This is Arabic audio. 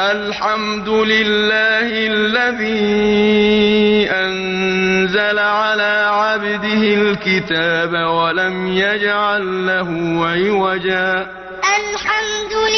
الحمد لله الذي أنزل على عبده الكتاب ولم يجعل له عوجا. الحمد لله